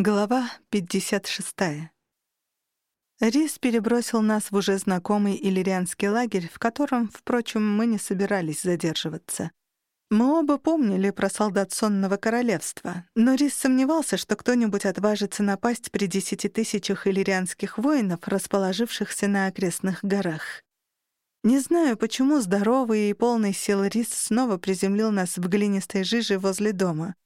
Глава 56. Рис перебросил нас в уже знакомый иллирианский лагерь, в котором, впрочем, мы не собирались задерживаться. Мы оба помнили про солдат Сонного Королевства, но Рис сомневался, что кто-нибудь отважится напасть при десяти тысячах иллирианских воинов, расположившихся на окрестных горах. Не знаю, почему здоровый и полный сил Рис снова приземлил нас в глинистой жиже возле дома —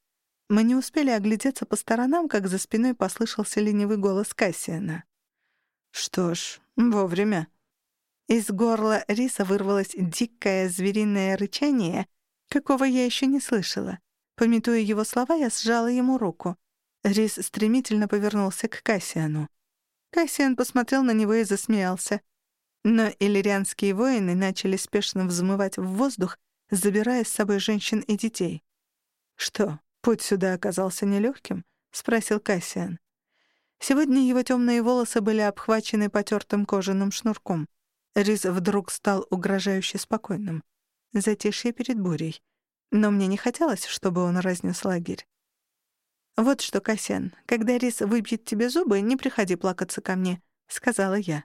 мы не успели оглядеться по сторонам, как за спиной послышался ленивый голос Кассиана. «Что ж, вовремя». Из горла риса вырвалось дикое звериное рычание, какого я еще не слышала. Пометуя его слова, я сжала ему руку. Рис стремительно повернулся к Кассиану. Кассиан посмотрел на него и засмеялся. Но иллирианские воины начали спешно взмывать в воздух, забирая с собой женщин и детей. «Что, «Путь сюда оказался нелегким?» — спросил Кассиан. Сегодня его темные волосы были обхвачены потертым кожаным шнурком. Риз вдруг стал угрожающе спокойным. Затишье перед бурей. Но мне не хотелось, чтобы он разнес лагерь. «Вот что, Кассиан, когда Рис выбьет тебе зубы, не приходи плакаться ко мне», — сказала я.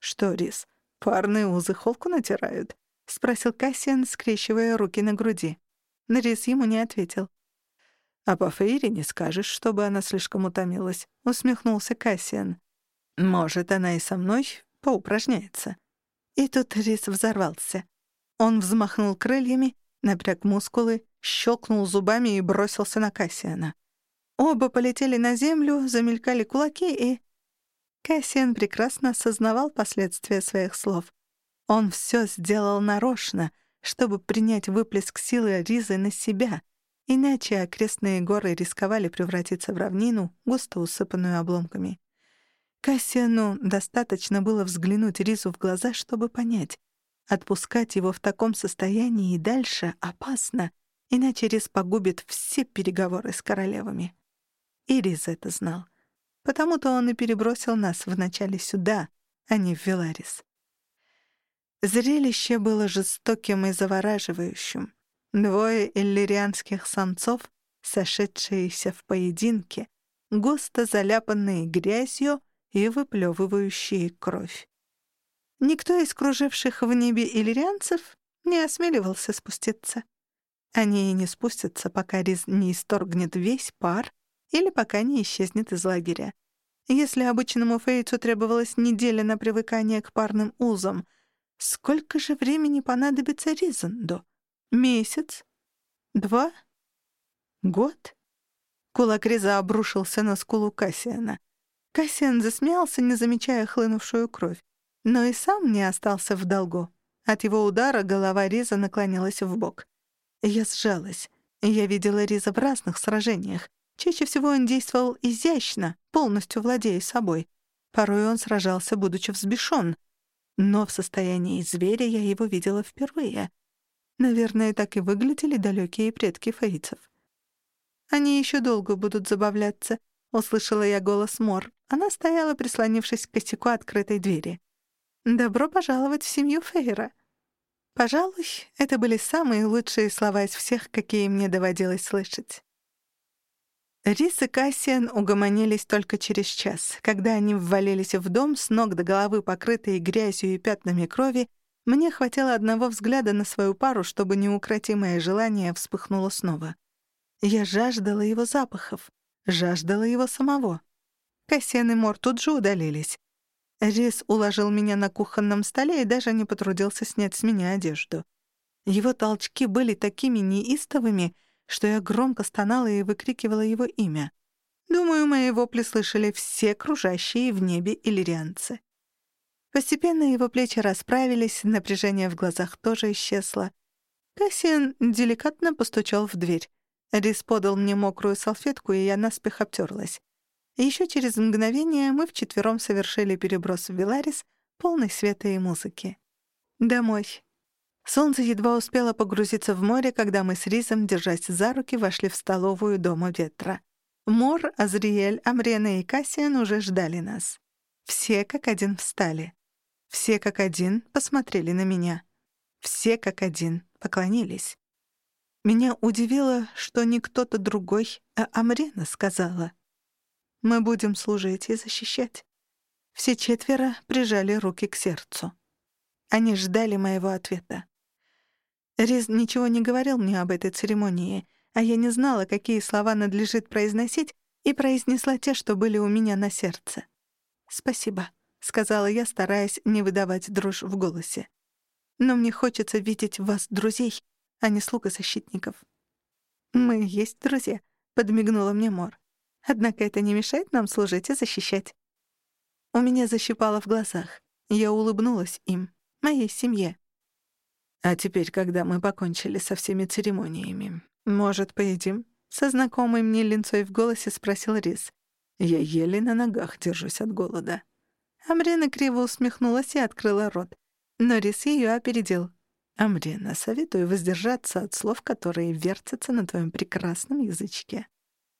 «Что, Рис, парные узы холку натирают?» — спросил Кассиан, скрещивая руки на груди. Рис ему не ответил. «А по Фейре не скажешь, чтобы она слишком утомилась», — усмехнулся Кассиан. «Может, она и со мной поупражняется». И тут Рис взорвался. Он взмахнул крыльями, напряг мускулы, щелкнул зубами и бросился на Кассиана. Оба полетели на землю, замелькали кулаки, и... Кассиан прекрасно осознавал последствия своих слов. Он все сделал нарочно, чтобы принять выплеск силы Ризы на себя — Иначе окрестные горы рисковали превратиться в равнину, густо усыпанную обломками. Кассиану достаточно было взглянуть Ризу в глаза, чтобы понять. Отпускать его в таком состоянии и дальше опасно, иначе Риз погубит все переговоры с королевами. И Риз это знал. Потому-то он и перебросил нас вначале сюда, а не в Веларис. Зрелище было жестоким и завораживающим. Двое иллирианских самцов, сошедшиеся в поединке, густо заляпанные грязью и выплевывающие кровь. Никто из круживших в небе иллирианцев не осмеливался спуститься. Они и не спустятся, пока Риз не исторгнет весь пар или пока не исчезнет из лагеря. Если обычному фейцу требовалась неделя на привыкание к парным узам, сколько же времени понадобится Ризенду? Месяц? Два? Год? Кулак Реза обрушился на скулу Кассиана. Кассиан засмеялся, не замечая хлынувшую кровь, но и сам не остался в долгу. От его удара голова Риза наклонилась в бок. Я сжалась. Я видела Риза в разных сражениях. Чаще всего он действовал изящно, полностью владея собой. Порой он сражался, будучи взбешён. Но в состоянии зверя я его видела впервые — Наверное, так и выглядели далекие предки фейцев. «Они еще долго будут забавляться», — услышала я голос Мор. Она стояла, прислонившись к косяку открытой двери. «Добро пожаловать в семью Фейра». Пожалуй, это были самые лучшие слова из всех, какие мне доводилось слышать. Рис и Кассиан угомонились только через час. Когда они ввалились в дом, с ног до головы покрытые грязью и пятнами крови, мне хватило одного взгляда на свою пару, чтобы неукротимое желание вспыхнуло снова. Я жаждала его запахов, жаждала его самого. Кассиан и Мор тут же удалились. Рис уложил меня на кухонном столе и даже не потрудился снять с меня одежду. Его толчки были такими неистовыми, что я громко стонала и выкрикивала его имя. Думаю, мои вопли слышали все кружащие в небе иллирианцы. Постепенно его плечи расправились, напряжение в глазах тоже исчезло. Кассиан деликатно постучал в дверь. Рис подал мне мокрую салфетку, и я наспех обтерлась. Еще через мгновение мы вчетвером совершили переброс в Виларис, полный света и музыки. Домой. Солнце едва успело погрузиться в море, когда мы с Ризом, держась за руки, вошли в столовую Дома Ветра. Мор, Азриэль, Амрена и Кассиан уже ждали нас. Все как один встали. Все как один посмотрели на меня. Все как один поклонились. Меня удивило, что не кто-то другой, а Амрена сказала. Мы будем служить и защищать». Все четверо прижали руки к сердцу. Они ждали моего ответа. Риз ничего не говорил мне об этой церемонии, а я не знала, какие слова надлежит произносить, и произнесла те, что были у меня на сердце. «Спасибо», — сказала я, стараясь не выдавать дрожь в голосе. «Но мне хочется видеть в вас друзей, а не слуг и защитников». «Мы есть друзья», — подмигнула мне Мор. «Однако это не мешает нам служить и защищать». У меня защипало в глазах. Я улыбнулась им, моей семье. «А теперь, когда мы покончили со всеми церемониями, может, поедим?» Со знакомой мне линцой в голосе спросил Рис. Я еле на ногах держусь от голода. Амрина криво усмехнулась и открыла рот. Но Рис ее опередил. «Амрина, советую воздержаться от слов, которые вертятся на твоем прекрасном язычке».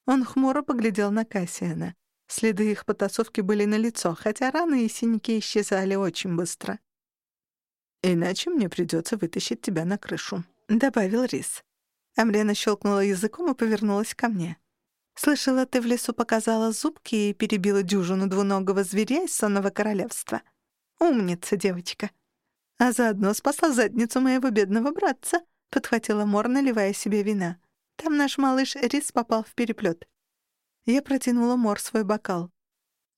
Он хмуро поглядел на Кассиана. Следы их потасовки были налицо, хотя раны и синяки исчезали очень быстро. «Иначе мне придется вытащить тебя на крышу», — добавил Рис. Амрена щелкнула языком и повернулась ко мне. «Слышала, ты в лесу показала зубки и перебила дюжину двуногого зверя из сонного королевства. Умница, девочка!» «А заодно спасла задницу моего бедного братца», — подхватила Мор, наливая себе вина. «Там наш малыш Рис попал в переплет. Я протянула Мор свой бокал.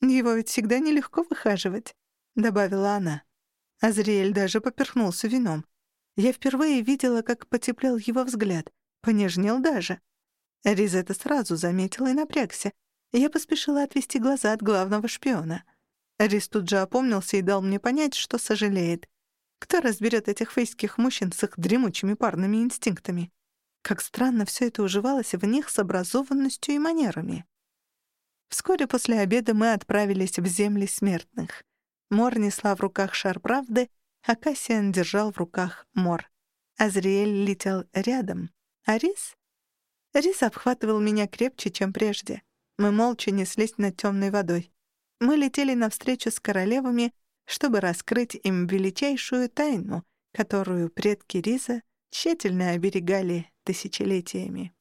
«Его ведь всегда нелегко выхаживать», — добавила она. Азриэль даже поперхнулся вином. Я впервые видела, как потеплел его взгляд — Понежнел даже. Риз это сразу заметила и напрягся. Я поспешила отвести глаза от главного шпиона. Риз тут же опомнился и дал мне понять, что сожалеет. Кто разберет этих фейских мужчин с их дремучими парными инстинктами? Как странно все это уживалось в них с образованностью и манерами. Вскоре после обеда мы отправились в земли смертных. Мор несла в руках шар правды, а Кассиан держал в руках мор. Азриэль летел рядом. А Рис? Рис обхватывал меня крепче, чем прежде. Мы молча неслись над темной водой. Мы летели навстречу с королевами, чтобы раскрыть им величайшую тайну, которую предки Риза тщательно оберегали тысячелетиями.